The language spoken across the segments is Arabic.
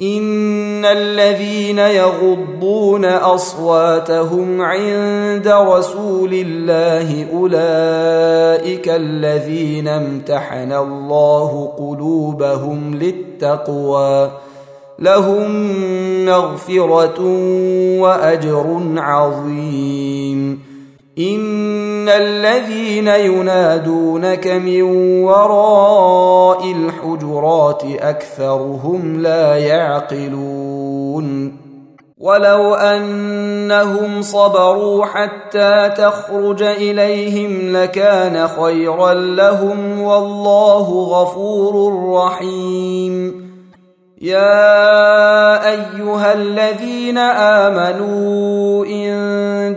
ان الذين يغضون اصواتهم عند رسول الله اولئك الذين امتحن الله قلوبهم للتقوى لهم مغفره واجر عظيم ان الذين ينادونك من وراء الحجرات أكثرهم لا يعقلون. ولو أنهم صبروا حتى تخرج إليهم لكان خيرا لهم والله غفور رحيم. يا أيها الذين آمنوا إن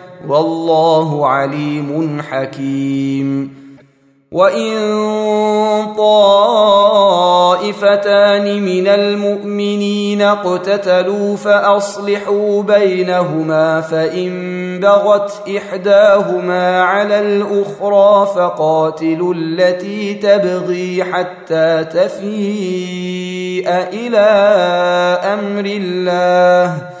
والله عليم حكيم. وإن طائفتان من المؤمنين اقتتلوا فأصلحوا بينهما فإن بغت إحداهما على الأخرى فقاتلوا التي تبغي حتى تفيء إلى أمر الله.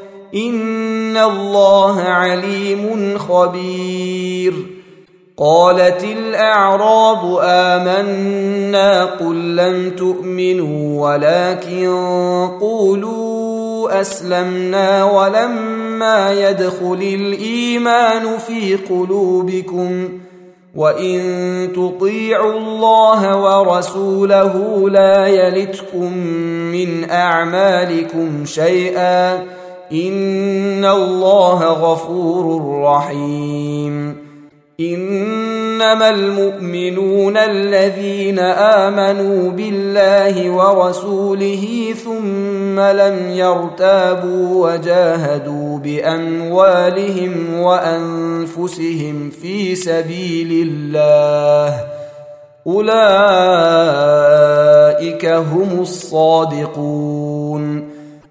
ان الله عليم خبير قالت الاعراب امنا قل لم تؤمنوا ولكن قولوا اسلمنا ولما يدخل الايمان في قلوبكم وان تطيعوا الله ورسوله لا يلتكم من اعمالكم شيئا ان الله غفور رحيم انما المؤمنون الذين امنوا بالله ورسوله ثم لم يرتابوا وجاهدوا باموالهم وانفسهم في سبيل الله اولئك هم الصادقون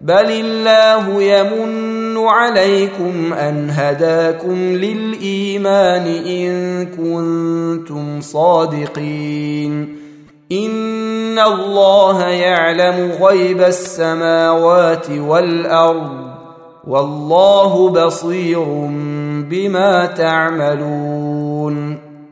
بل الله يمن عليكم ان هداكم للايمان ان كنتم صادقين ان الله يعلم غيب السماوات والارض والله بصير بما تعملون